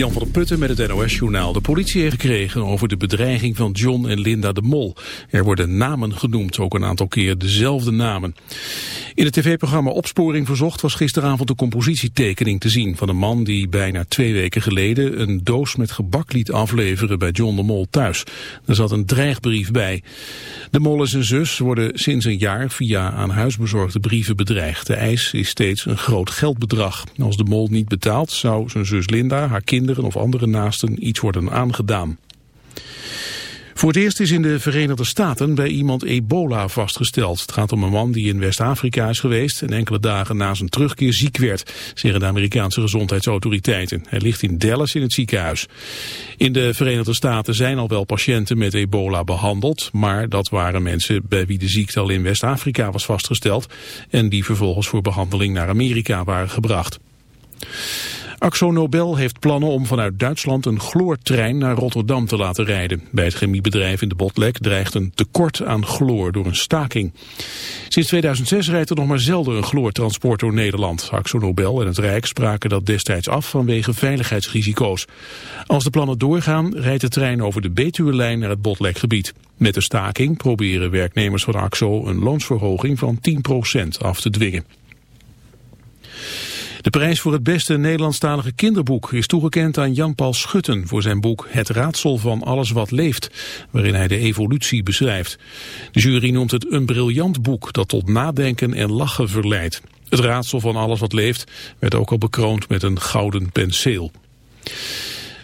Jan van der Putten met het NOS-journaal. De politie heeft gekregen over de bedreiging van John en Linda de Mol. Er worden namen genoemd, ook een aantal keer dezelfde namen. In het tv-programma Opsporing Verzocht was gisteravond de compositietekening te zien... van een man die bijna twee weken geleden een doos met gebak liet afleveren bij John de Mol thuis. Er zat een dreigbrief bij. De Mol en zijn zus worden sinds een jaar via aan huis bezorgde brieven bedreigd. De eis is steeds een groot geldbedrag. Als de Mol niet betaalt, zou zijn zus Linda, haar kinderen of andere naasten iets worden aangedaan. Voor het eerst is in de Verenigde Staten bij iemand ebola vastgesteld. Het gaat om een man die in West-Afrika is geweest en enkele dagen na zijn terugkeer ziek werd, zeggen de Amerikaanse gezondheidsautoriteiten. Hij ligt in Dallas in het ziekenhuis. In de Verenigde Staten zijn al wel patiënten met ebola behandeld, maar dat waren mensen bij wie de ziekte al in West-Afrika was vastgesteld en die vervolgens voor behandeling naar Amerika waren gebracht. Axo Nobel heeft plannen om vanuit Duitsland een chloortrein naar Rotterdam te laten rijden. Bij het chemiebedrijf in de Botlek dreigt een tekort aan chloor door een staking. Sinds 2006 rijdt er nog maar zelden een chloortransport door Nederland. Axo Nobel en het Rijk spraken dat destijds af vanwege veiligheidsrisico's. Als de plannen doorgaan rijdt de trein over de Betuwe-lijn naar het Botlekgebied. Met de staking proberen werknemers van Axo een loonsverhoging van 10% af te dwingen. De prijs voor het beste Nederlandstalige kinderboek is toegekend aan Jan-Paul Schutten voor zijn boek Het raadsel van alles wat leeft, waarin hij de evolutie beschrijft. De jury noemt het een briljant boek dat tot nadenken en lachen verleidt. Het raadsel van alles wat leeft werd ook al bekroond met een gouden penseel.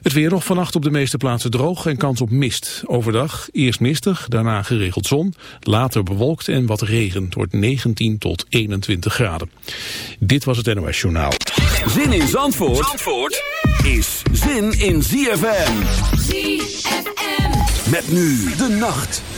Het weer nog vannacht op de meeste plaatsen droog en kans op mist. Overdag eerst mistig, daarna geregeld zon, later bewolkt en wat regen. Het wordt 19 tot 21 graden. Dit was het NOS Journaal. Zin in Zandvoort, Zandvoort is zin in ZFM. ZFM. Met nu de nacht.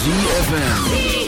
ZFM.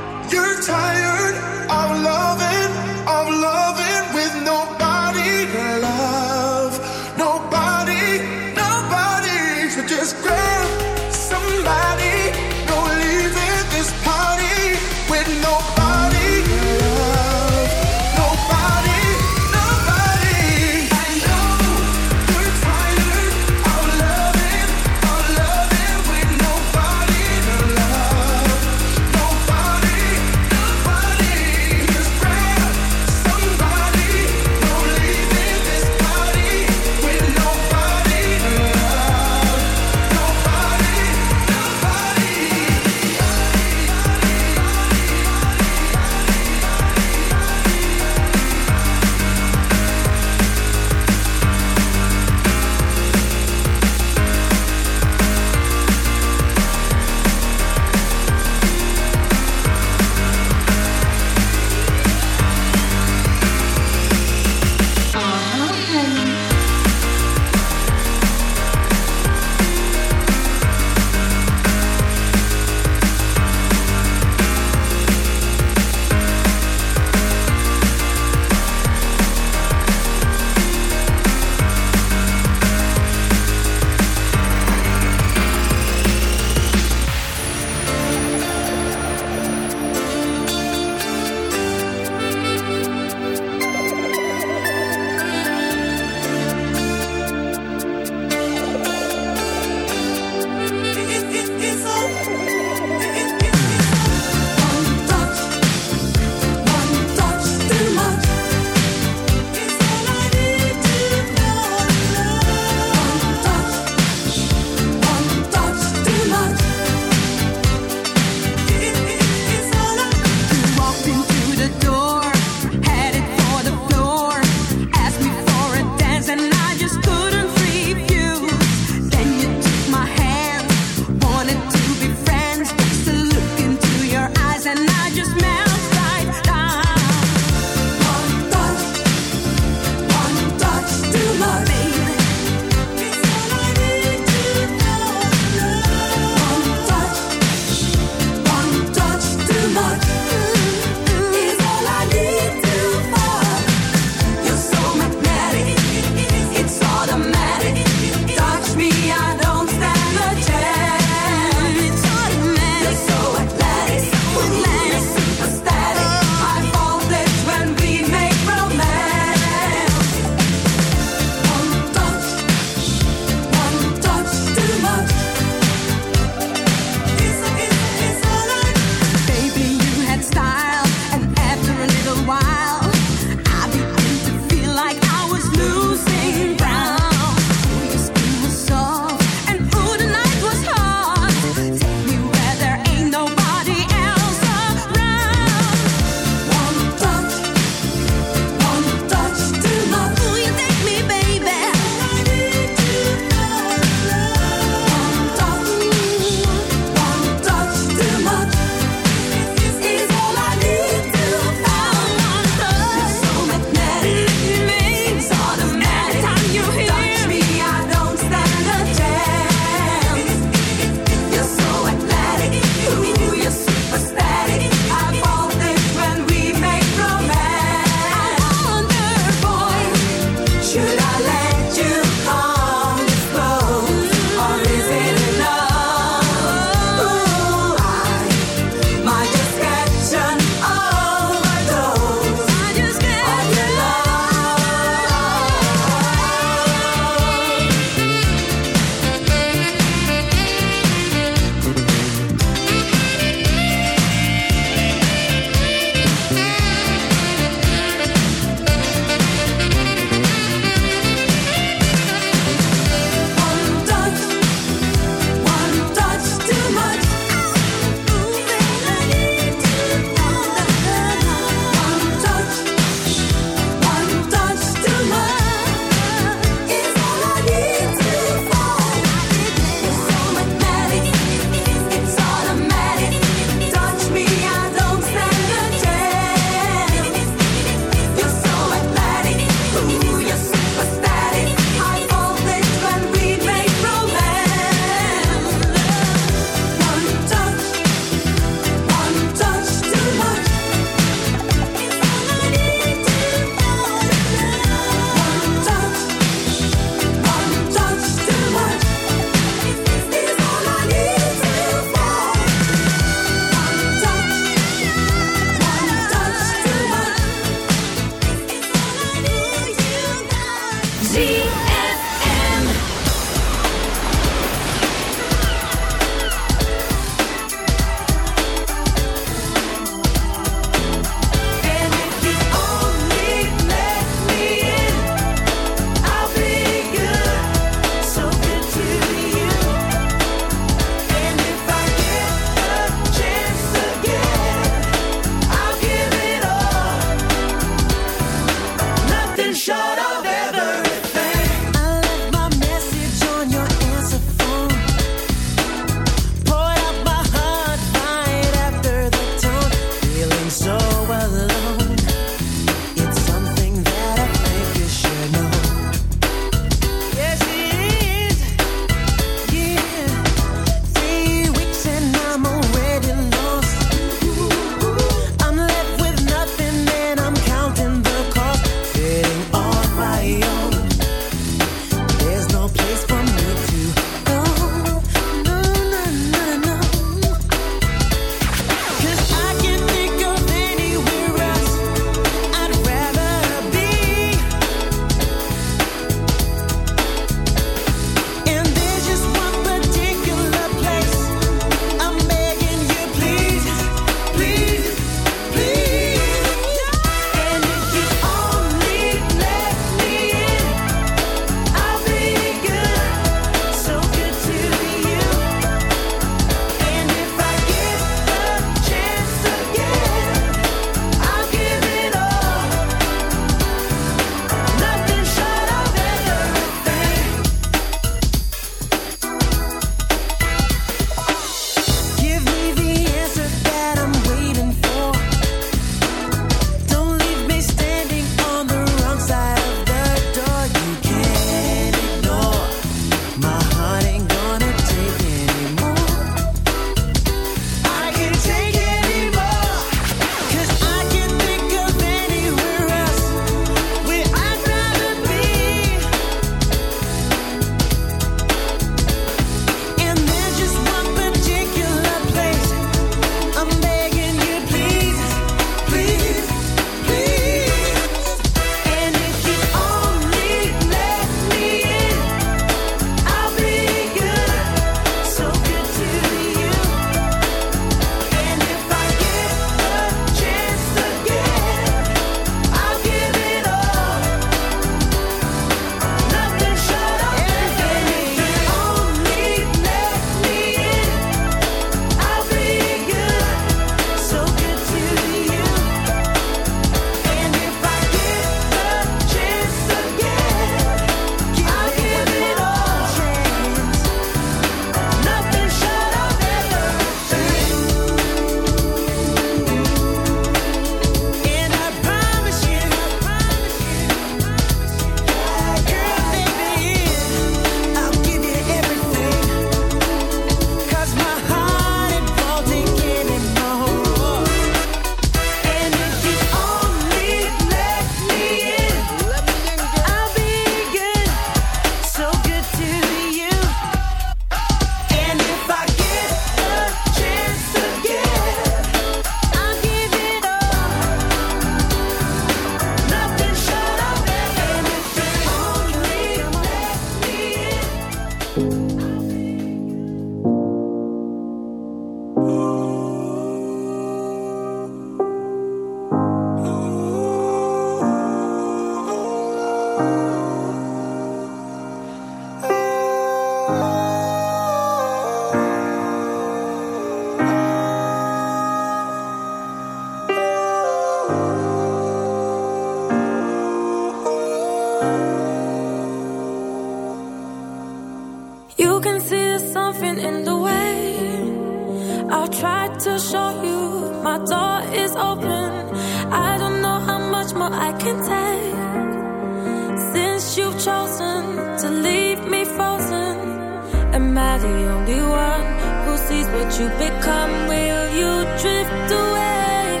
you become? Will you drift away?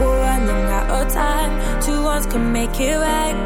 We're running out of time. Can make it right.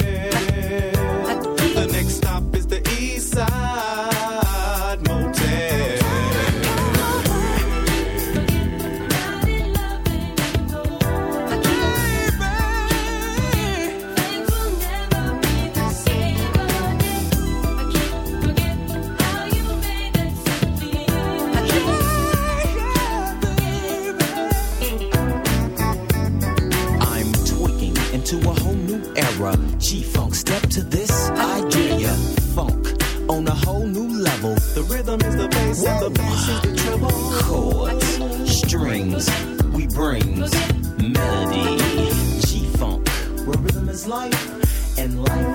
Life and life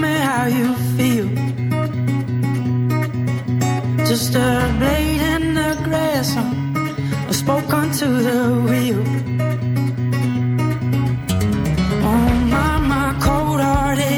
me how you feel. Just a blade in the grass, I spoke onto the wheel. Oh, my, my cold hearted.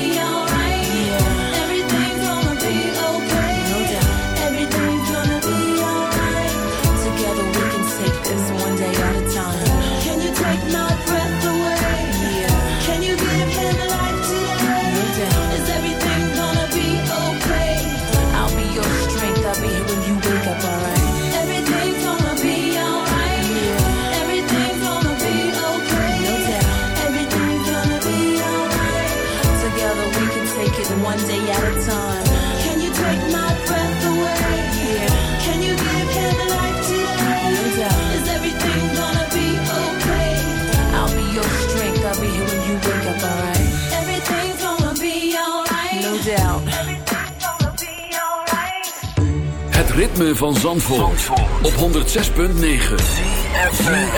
Ritme van Zandvoort, op 106.9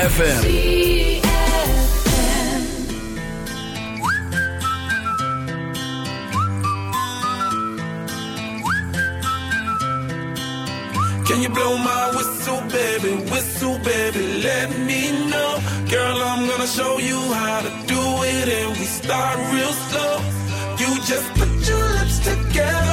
FM. Can you blow my whistle, baby? Whistle, baby, let me know. Girl, I'm gonna show you how to do it, and we start real slow. You just put your lips together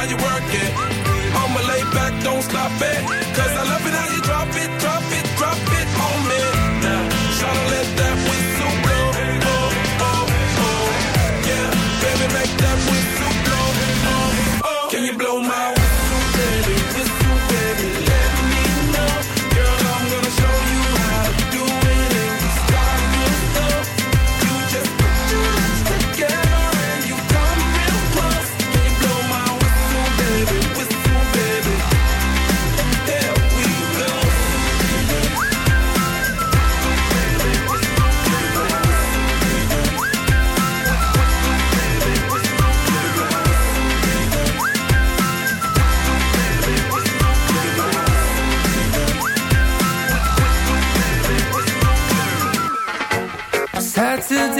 while you work it. I'ma lay back, don't stop it. Cause I love it how you drop it, drop it, drop it on me.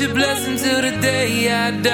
your blessing till the day I die.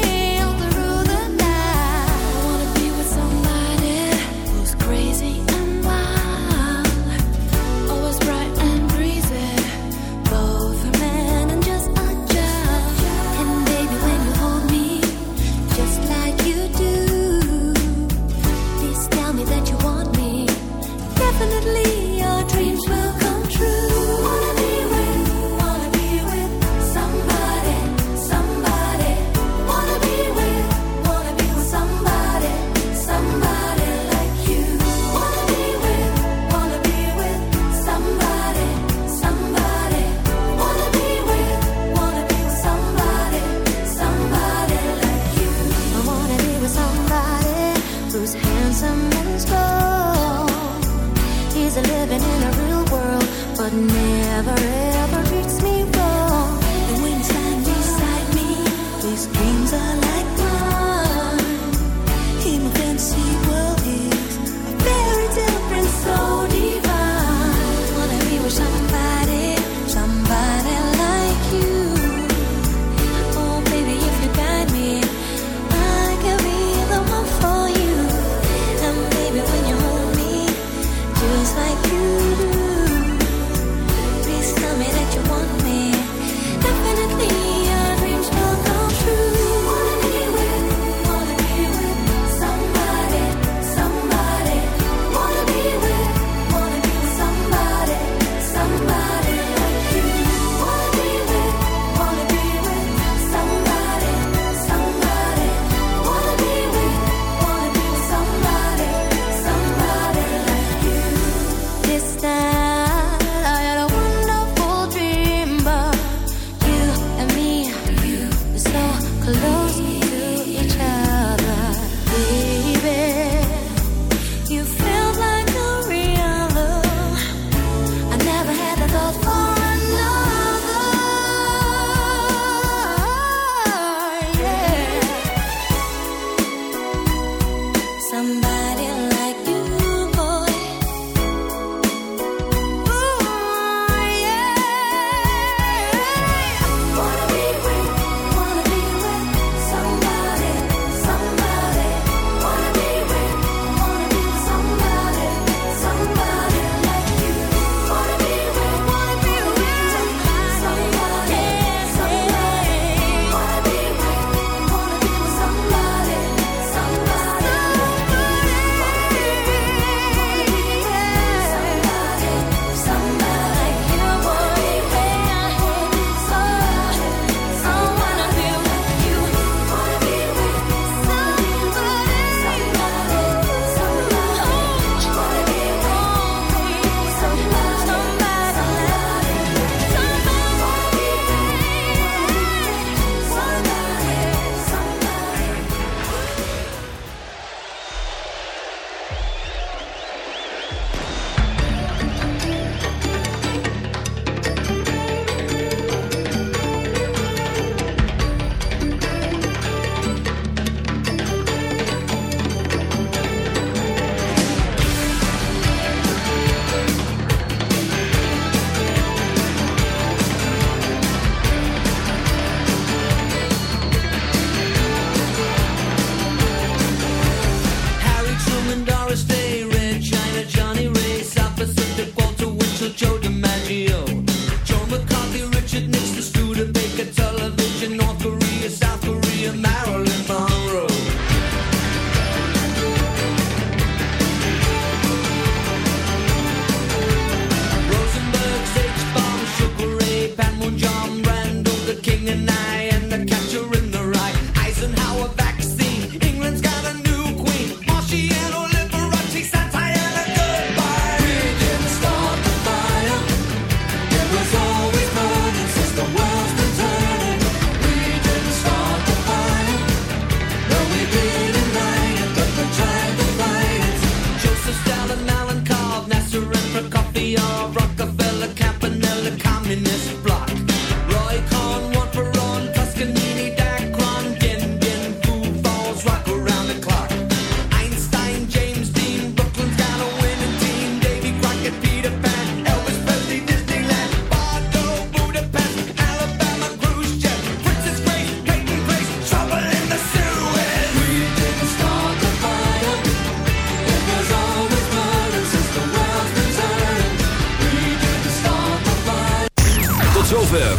suddenly